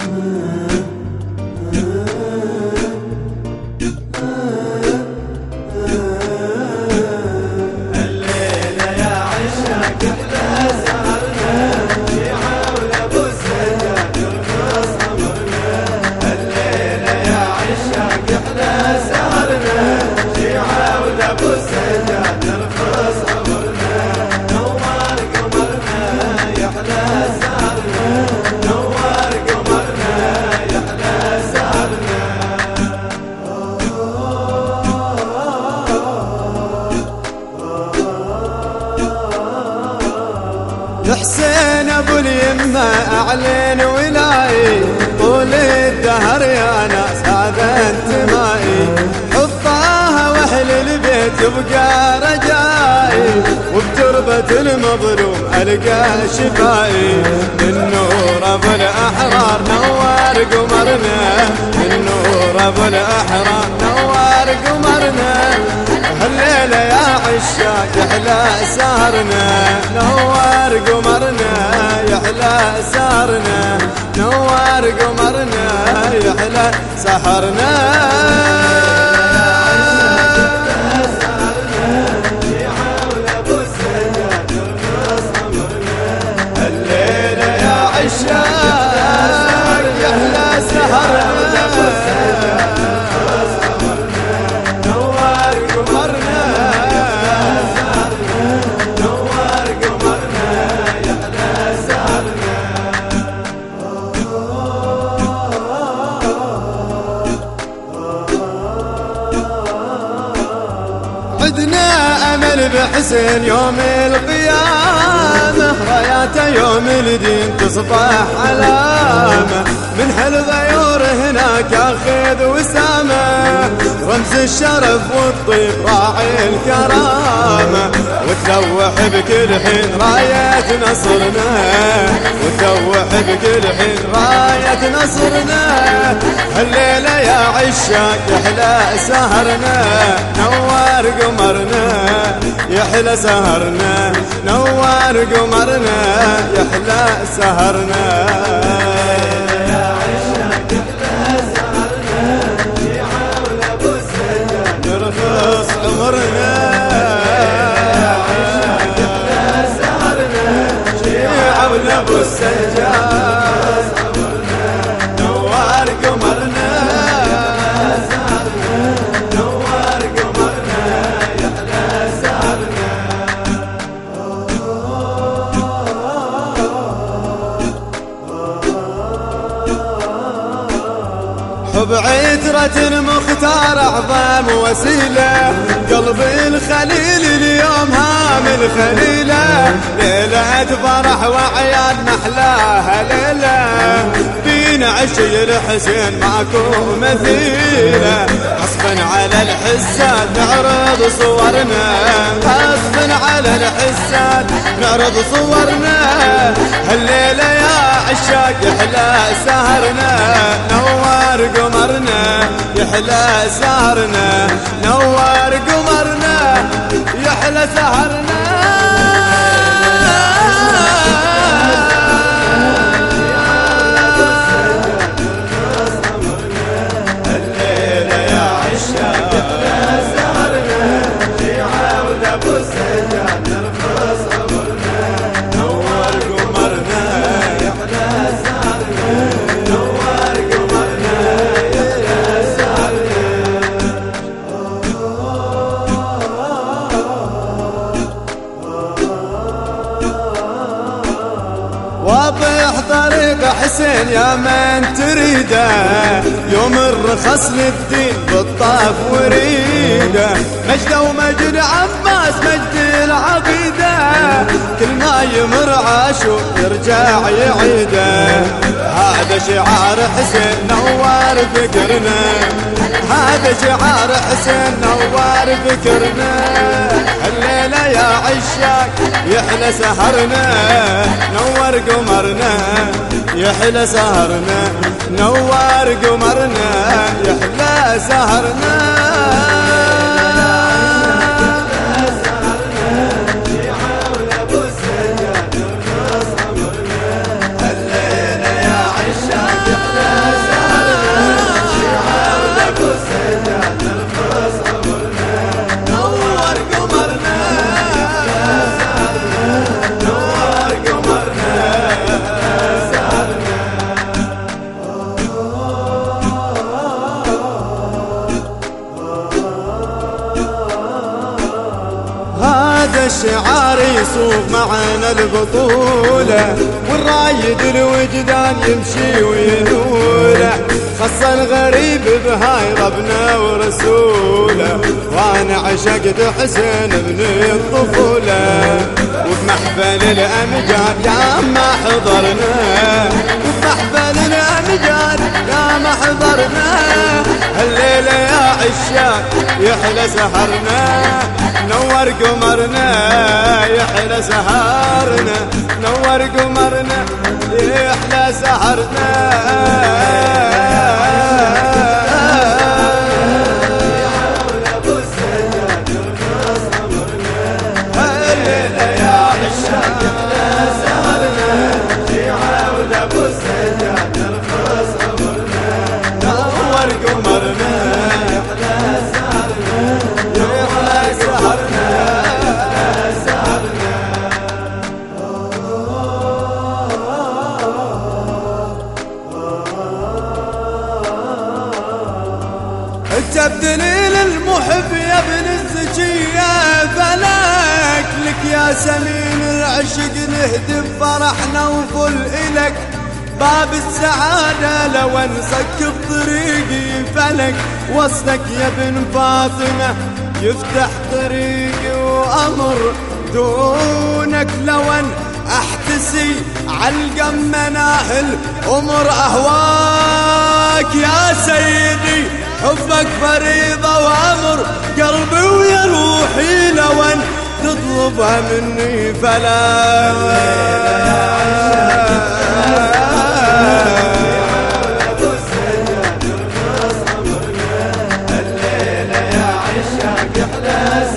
حسين ابو اليمة اعلن ولاي طول الدهر يا ناس هذا انتمائي. حطاها وأهل البيت يبقى رجائي وبتربة المظلوم ألقى شفائي. من نور أبو الأحرار نور قمرنا من نور أبو الأحرار يا عشاق يحلى سهرنا نور قمرنا يحلى سهرنا نور قمرنا يحلى سهرنا. امل بحسين يوم القيامة راياته يوم الدين تصبح علامة. من حل غيور هناك رمز الشرف والطيب راعي الكرامة وتلوح بكل حين رايه نصرنا وتلوح بكل حين رايه نصرنا هالليلة يا عشاق يحلى سهرنا نور قمرنا يحلى سهرنا. نور قمرنا يحلى سهرنا. ونبو السجاد. نوار قمرنا. نوار قمرنا. يحلى سهرنا حب عترة المختار أعظم وسيلة قلبي الخليل اليوم هام الخليلة. ليلة فرح وعياد نحلاها ليلة. بين عشي الحسين ماكو مثيلة. غصبا على الحسات نعرض صورنا. غصبا على الحسات نعرض صورنا. هالليلة يا عشاق يحلى سهرنا. نور قمرنا يحلى سهرنا. نور قمرنا يحلى سهرنا. طريق حسين يا من تريده. يوم الرخص للدين بالطاف وريده. مجد ومجد عباس مجد العقيدة. كل ما يمر عاشور يرجع يعيده. هذا شعار حسين نوار فكرنا هذا شعار حسين نوار فكرنا الليلة يا عشاق يحلى سهرنا نور قمرنا. يحلى سهرنا نور قمرنا. يحلى سهرنا. يصوغ معنا البطولة والرايد الوجدان يمشي وينوله. خص الغريب بهاي ربنا ورسوله وأنا عشقت حسين بن الطفولة. وبمحفل الأمجاد يا ما حضرنا وبمحفل الأمجاد يا ما حضرنا. الليلة يا عشاق يحلى سهرنا نور قمرنا يحلى سهرنا نور قمرنا يحلى سهرنا. سمين العشق نهدم فرحنا وفل إلك. باب السعادة لو انسك بطريقي فلك. وصلك يا ابن فاطمة يفتح طريقي وأمر. دونك لو ان احتسي علقم مناهل. أمر أهواك يا سيدي. حبك فريضة وأمر قلبي تطلبها مني فلا. الليلة يا عشاق أحلى